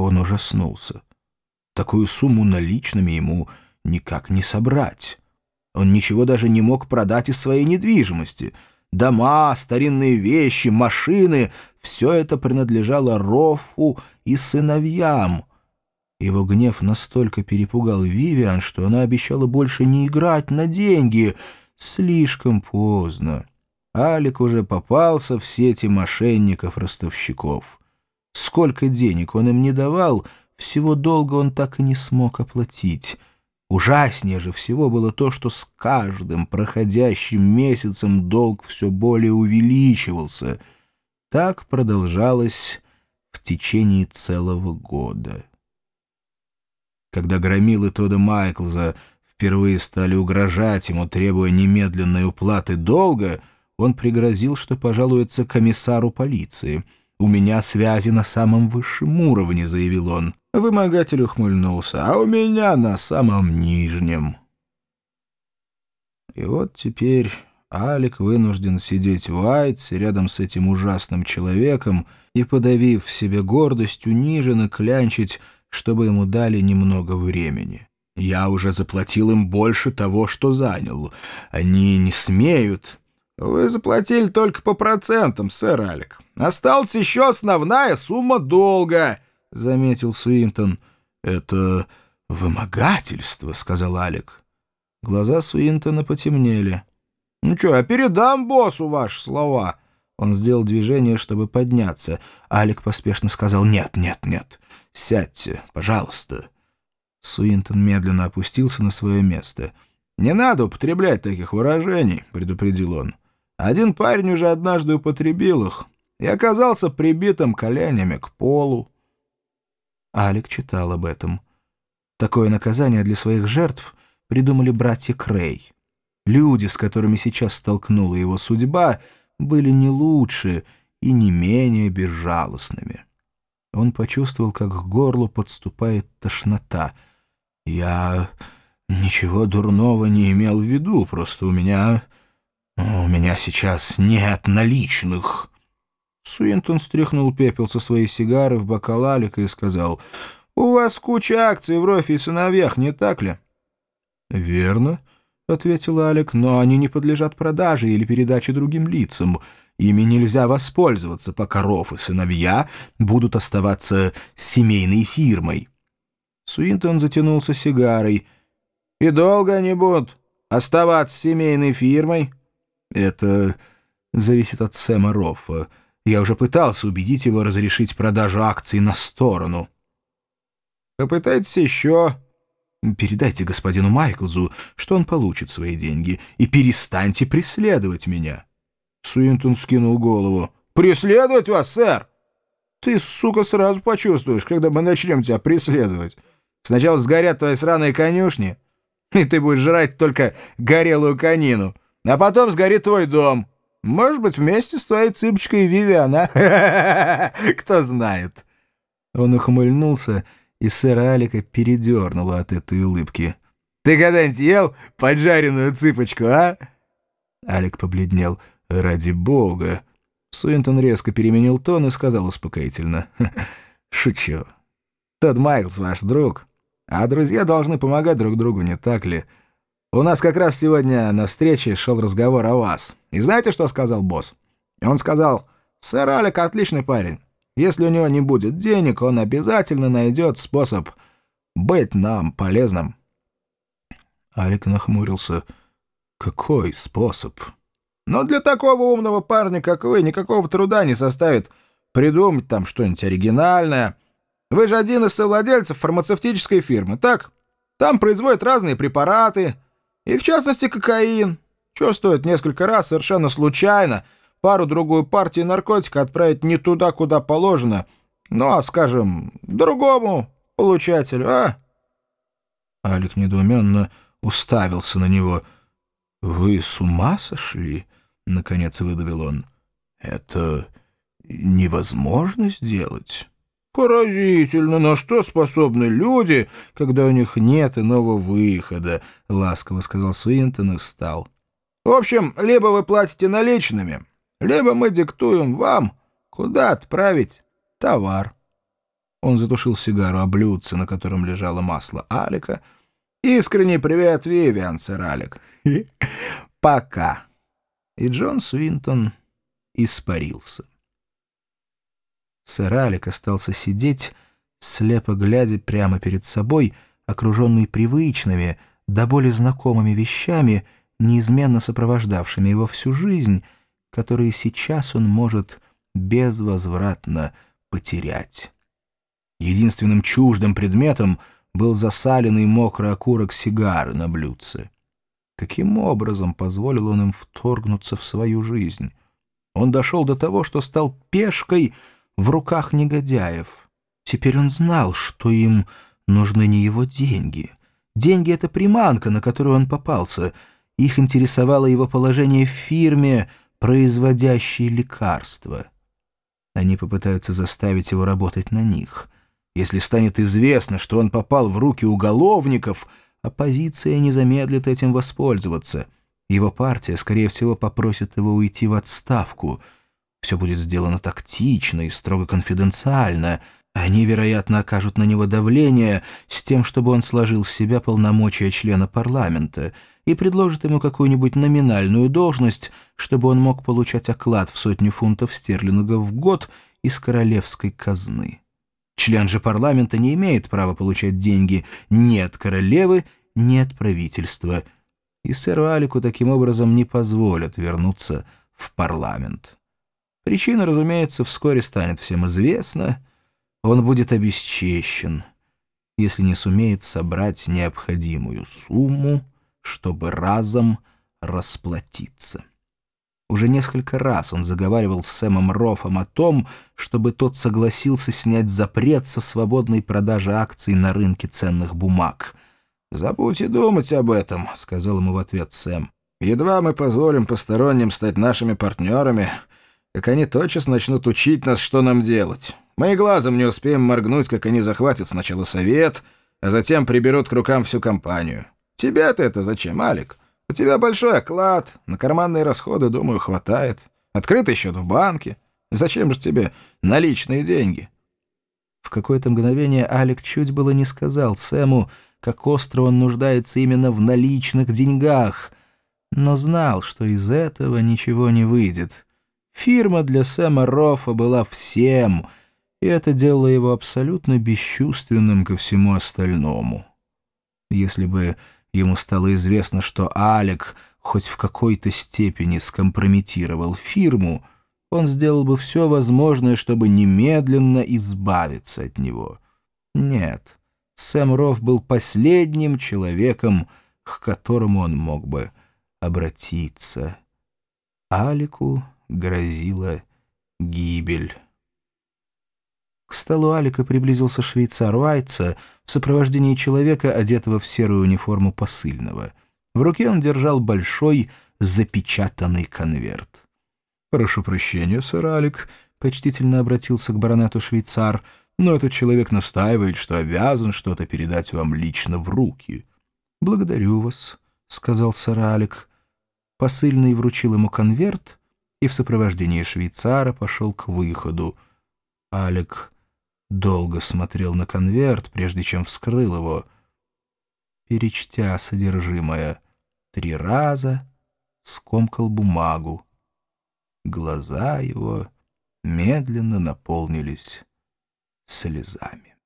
Он ужаснулся. Такую сумму наличными ему никак не собрать. Он ничего даже не мог продать из своей недвижимости. Дома, старинные вещи, машины — все это принадлежало Рофу и сыновьям. Его гнев настолько перепугал Вивиан, что она обещала больше не играть на деньги. Слишком поздно. Алик уже попался в сети мошенников-ростовщиков. Сколько денег он им не давал, всего долга он так и не смог оплатить. Ужаснее же всего было то, что с каждым проходящим месяцем долг все более увеличивался. Так продолжалось в течение целого года. Когда громилы Тода Майклза впервые стали угрожать ему, требуя немедленной уплаты долга, он пригрозил, что пожалуется комиссару полиции. «У меня связи на самом высшем уровне», — заявил он. Вымогатель ухмыльнулся. «А у меня на самом нижнем». И вот теперь Алик вынужден сидеть в Айтсе рядом с этим ужасным человеком и, подавив в себе гордость, униженно клянчить, чтобы ему дали немного времени. Я уже заплатил им больше того, что занял. Они не смеют. Вы заплатили только по процентам, сэр Алик. Осталась еще основная сумма долга, — заметил Суинтон. Это вымогательство, — сказал Алик. Глаза Суинтона потемнели. «Ну что, я передам боссу ваши слова». Он сделал движение, чтобы подняться. Алик поспешно сказал «Нет, нет, нет, сядьте, пожалуйста». Суинтон медленно опустился на свое место. «Не надо употреблять таких выражений», — предупредил он. «Один парень уже однажды употребил их и оказался прибитым коленями к полу». Алик читал об этом. Такое наказание для своих жертв придумали братья Крей. Люди, с которыми сейчас столкнула его судьба, были не лучше и не менее безжалостными. Он почувствовал, как к горлу подступает тошнота. «Я ничего дурного не имел в виду, просто у меня... у меня сейчас нет наличных». Суинтон стряхнул пепел со своей сигары в бокал Алика и сказал, «У вас куча акций в Рофе и сыновьях, не так ли?» «Верно», — ответил Алик, — «но они не подлежат продаже или передаче другим лицам. Ими нельзя воспользоваться, пока Роф и сыновья будут оставаться семейной фирмой». Суинтон затянулся сигарой. «И долго они будут оставаться семейной фирмой?» «Это зависит от Сэма Роффа. Я уже пытался убедить его разрешить продажу акций на сторону». «Попытайтесь еще...» Передайте господину Майклзу, что он получит свои деньги, и перестаньте преследовать меня». Суинтон скинул голову. «Преследовать вас, сэр? Ты, сука, сразу почувствуешь, когда мы начнем тебя преследовать. Сначала сгорят твои сраные конюшни, и ты будешь жрать только горелую конину, а потом сгорит твой дом. Может быть, вместе с твоей цыпочкой Вивиана. Кто знает». Он ухмыльнулся, и сэра Алика передернуло от этой улыбки. «Ты когда-нибудь ел поджаренную цыпочку, а?» Алик побледнел. «Ради бога!» Суинтон резко переменил тон и сказал успокоительно. «Шучу. Тот Майлз ваш друг. А друзья должны помогать друг другу, не так ли? У нас как раз сегодня на встрече шел разговор о вас. И знаете, что сказал босс? Он сказал, «Сэр Алик отличный парень. Если у него не будет денег, он обязательно найдет способ быть нам полезным». Алик нахмурился. «Какой способ?» «Но для такого умного парня, как вы, никакого труда не составит придумать там что-нибудь оригинальное. Вы же один из совладельцев фармацевтической фирмы, так? Там производят разные препараты, и в частности кокаин. Что стоит несколько раз совершенно случайно — пару-другую партию наркотика отправить не туда, куда положено, ну, а, скажем, другому получателю, а?» Алик недоуменно уставился на него. «Вы с ума сошли?» — наконец выдавил он. «Это невозможно сделать». «Поразительно, на что способны люди, когда у них нет иного выхода», — ласково сказал Суинтон и встал. «В общем, либо вы платите наличными, либо мы диктуем вам, куда отправить товар. Он затушил сигару о блюдце, на котором лежало масло Алика. «Искренний привет, Вивиан, сэр Алик. Пока». И Джон Суинтон испарился. Сэр Алик остался сидеть, слепо глядя прямо перед собой, окруженный привычными, до боли знакомыми вещами, неизменно сопровождавшими его всю жизнь, которые сейчас он может безвозвратно потерять. Единственным чуждым предметом был засаленный мокрый окурок сигары на блюдце. Каким образом позволил он им вторгнуться в свою жизнь? Он дошел до того, что стал пешкой в руках негодяев. Теперь он знал, что им нужны не его деньги. Деньги — это приманка, на которую он попался. Их интересовало его положение в фирме, производящей лекарства. Они попытаются заставить его работать на них. Если станет известно, что он попал в руки уголовников, оппозиция не замедлит этим воспользоваться. Его партия, скорее всего, попросит его уйти в отставку. Все будет сделано тактично и строго конфиденциально. Они, вероятно, окажут на него давление с тем, чтобы он сложил с себя полномочия члена парламента — и предложит ему какую-нибудь номинальную должность, чтобы он мог получать оклад в сотню фунтов стерлингов в год из королевской казны. Член же парламента не имеет права получать деньги ни от королевы, ни от правительства, и сэру Алику таким образом не позволят вернуться в парламент. Причина, разумеется, вскоре станет всем известна. Он будет обесчещен, если не сумеет собрать необходимую сумму, чтобы разом расплатиться. Уже несколько раз он заговаривал с Сэмом Рофом о том, чтобы тот согласился снять запрет со свободной продажи акций на рынке ценных бумаг. «Забудь и думать об этом», — сказал ему в ответ Сэм. «Едва мы позволим посторонним стать нашими партнерами, как они тотчас начнут учить нас, что нам делать. Мы и глазом не успеем моргнуть, как они захватят сначала совет, а затем приберут к рукам всю компанию. Тебе-то это зачем, Алик? У тебя большой оклад, на карманные расходы, думаю, хватает. Открытый счет в банке. Зачем же тебе наличные деньги?» В какое-то мгновение Алик чуть было не сказал Сэму, как остро он нуждается именно в наличных деньгах, но знал, что из этого ничего не выйдет. Фирма для Сэма Рофа была всем, и это делало его абсолютно бесчувственным ко всему остальному. Если бы ему стало известно, что Алек хоть в какой-то степени скомпрометировал фирму, он сделал бы все возможное, чтобы немедленно избавиться от него. Нет, Сэм Рофф был последним человеком, к которому он мог бы обратиться. Алику грозила гибель. К столу Алика приблизился швейцар Уайтса в сопровождении человека, одетого в серую униформу посыльного. В руке он держал большой запечатанный конверт. «Прошу прощения, сэр Алик», — почтительно обратился к баронету швейцар, «но этот человек настаивает, что обязан что-то передать вам лично в руки». «Благодарю вас», — сказал сэр Алик. Посыльный вручил ему конверт и в сопровождении швейцара пошел к выходу. Алик долго смотрел на конверт, прежде чем вскрыл его. Перечтя содержимое три раза, скомкал бумагу. Глаза его медленно наполнились слезами.